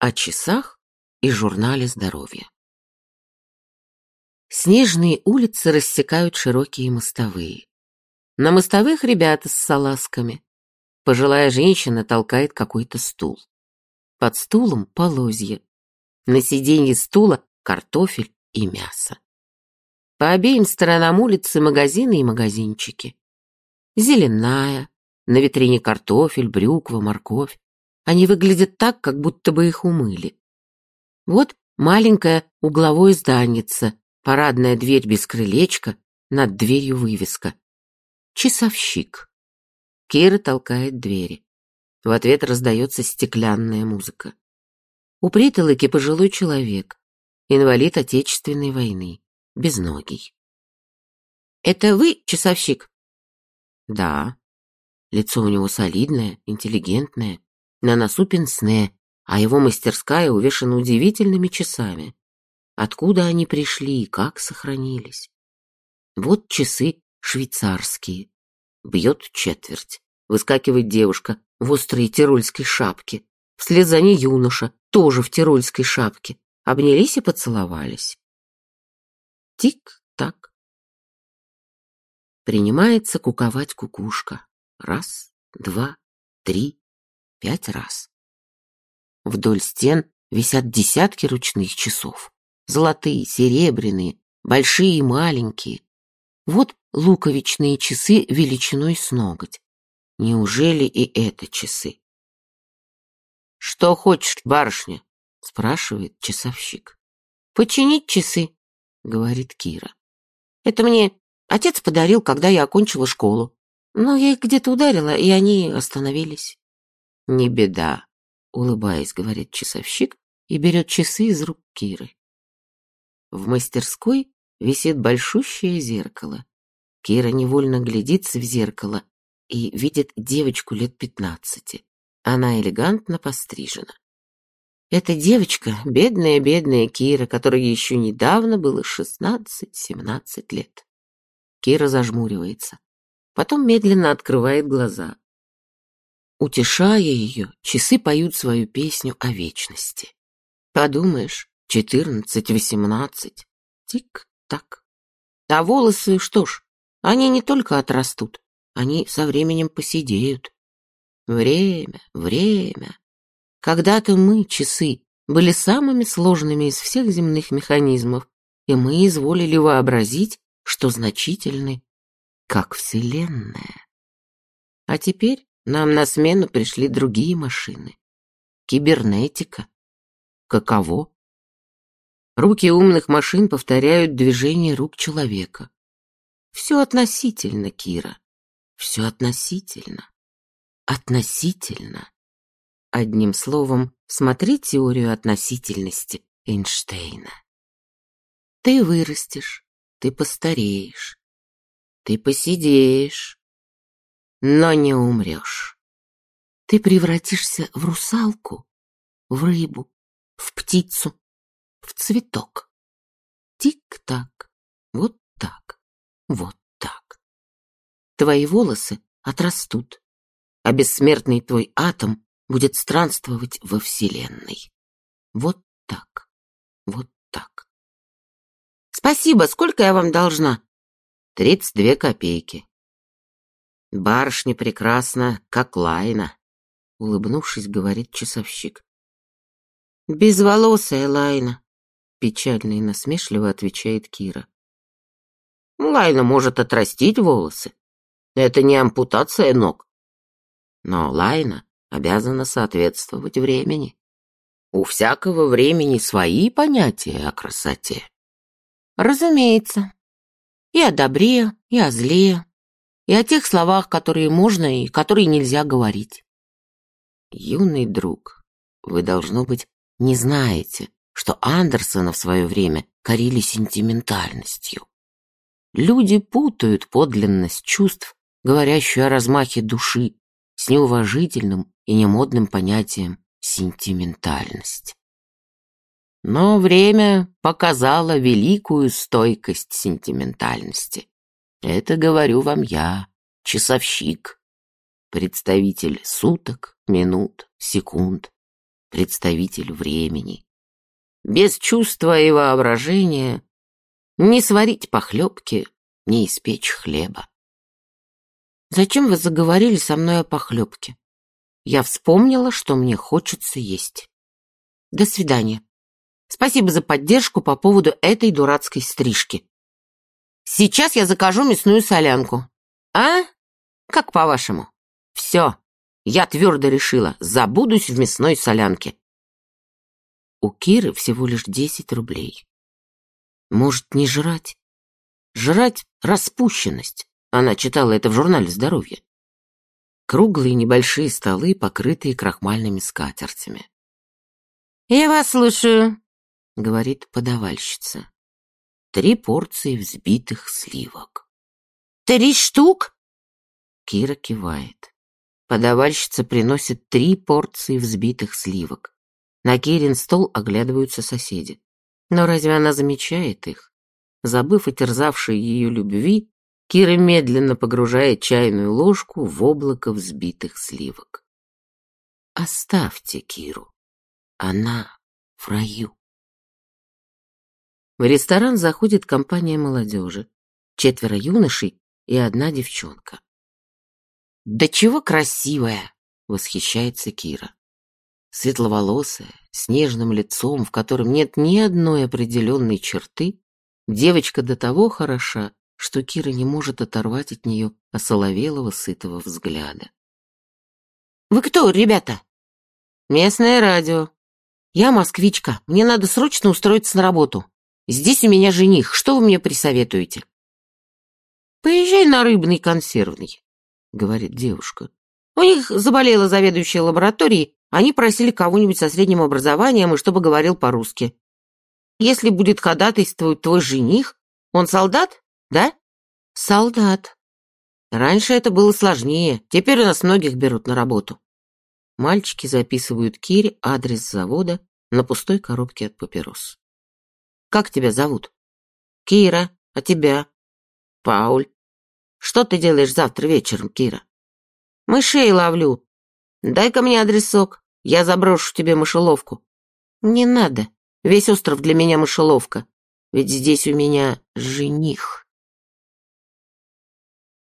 о часах и журнале здоровья. Снежные улицы рассекают широкие мостовые. На мостовых ребята с салазками. Пожилая женщина толкает какой-то стул. Под стулом полозья. На сиденье стула картофель и мясо. По обеим сторонам улицы магазины и магазинчики. Зеленая, на витрине картофель, брюква, морковь. Они выглядят так, как будто бы их умыли. Вот маленькое угловое зданице, парадная дверь без крылечка, над дверью вывеска. Часовщик. Кира толкает двери. В ответ раздается стеклянная музыка. У притолоки пожилой человек, инвалид Отечественной войны, безногий. «Это вы, часовщик?» «Да». Лицо у него солидное, интеллигентное, на носу пенсне, а его мастерская увешана удивительными часами. Откуда они пришли и как сохранились? Вот часы швейцарские. Бьет четверть. Выскакивает девушка в острой тирольской шапке. Вслед за ней юноша, тоже в тирольской шапке. Обнялись и поцеловались. Тик-так. Принимается куковать кукушка. Раз, два, три, пять раз. Вдоль стен висят десятки ручных часов. Золотые, серебряные, большие и маленькие. Вот луковичные часы величиной с ноготь. Неужели и это часы? «Что хочешь, барышня?» — спрашивает часовщик. «Починить часы», — говорит Кира. «Это мне отец подарил, когда я окончила школу. Но я их где-то ударила, и они остановились». «Не беда», — улыбаясь, говорит часовщик и берет часы из рук Киры. В мастерской висит большущее зеркало. Кира невольно глядится в зеркало и видит девочку лет пятнадцати. Она элегантно пострижена. Эта девочка — бедная-бедная Кира, которой еще недавно было шестнадцать-семнадцать лет. Кира зажмуривается. Потом медленно открывает глаза. Утешая ее, часы поют свою песню о вечности. Подумаешь, четырнадцать, восемнадцать, тик-так. А волосы, что ж, они не только отрастут, они со временем посидеют. Время, время. Когда-то мы, часы, были самыми сложными из всех земных механизмов, и мы изволили вообразить, что значительны, как Вселенная. А теперь нам на смену пришли другие машины. Кибернетика. Каково? Руки умных машин повторяют движения рук человека. Все относительно, Кира. Все относительно. Относительно. Одним словом, смотри теорию относительности Эйнштейна. Ты вырастешь, ты постареешь, ты посидеешь, но не умрешь. Ты превратишься в русалку, в рыбу, в птицу, в цветок. Тик-так, вот так, вот так. Твои волосы отрастут, а бессмертный твой атом будет странствовать во Вселенной. Вот так, вот так. Спасибо, сколько я вам должна? Тридцать две копейки. Барышня прекрасна, как Лайна, улыбнувшись, говорит часовщик. Безволосая Лайна, печально и насмешливо отвечает Кира. Лайна может отрастить волосы. Это не ампутация ног. Но Лайна обязана соответствовать времени. У всякого времени свои понятия о красоте. Разумеется. И о добре, и о зле, и о тех словах, которые можно и которые нельзя говорить. Юный друг, вы, должно быть, не знаете, что Андерсона в свое время корили сентиментальностью. Люди путают подлинность чувств, говорящую о размахе души, с неуважительным и немодным понятием сентиментальность. Но время показало великую стойкость сентиментальности. Это говорю вам я, часовщик, представитель суток, минут, секунд. представитель времени. Без чувства и воображения не сварить похлебки, не испечь хлеба. Зачем вы заговорили со мной о похлебке? Я вспомнила, что мне хочется есть. До свидания. Спасибо за поддержку по поводу этой дурацкой стрижки. Сейчас я закажу мясную солянку. А? Как по-вашему? Все. Я твердо решила, забудусь в мясной солянке. У Киры всего лишь десять рублей. Может, не жрать? Жрать — распущенность. Она читала это в журнале «Здоровье». Круглые небольшие столы, покрытые крахмальными скатертями. «Я вас слушаю», — говорит подавальщица. Три порции взбитых сливок. «Три штук?» Кира кивает. Подавальщица приносит три порции взбитых сливок. На Кирин стол оглядываются соседи. Но разве она замечает их? Забыв о терзавшей ее любви, Кира медленно погружает чайную ложку в облако взбитых сливок. Оставьте Киру. Она в раю. В ресторан заходит компания молодежи. Четверо юношей и одна девчонка. «Да чего красивая!» — восхищается Кира. Светловолосая, с нежным лицом, в котором нет ни одной определенной черты, девочка до того хороша, что Кира не может оторвать от нее осоловелого сытого взгляда. «Вы кто, ребята?» «Местное радио. Я москвичка. Мне надо срочно устроиться на работу. Здесь у меня жених. Что вы мне присоветуете?» «Поезжай на рыбный консервный», — говорит девушка. «У них заболела заведующая лабораторией, они просили кого-нибудь со средним образованием и чтобы говорил по-русски. Если будет ходатайствовать твой жених, он солдат, да? Солдат. Раньше это было сложнее, теперь у нас многих берут на работу. Мальчики записывают Кире адрес завода на пустой коробке от папирос. Как тебя зовут? Кира. А тебя? Пауль. Что ты делаешь завтра вечером, Кира? Мышей ловлю. Дай-ка мне адресок. Я заброшу тебе мышеловку. Не надо. Весь остров для меня мышеловка. Ведь здесь у меня жених.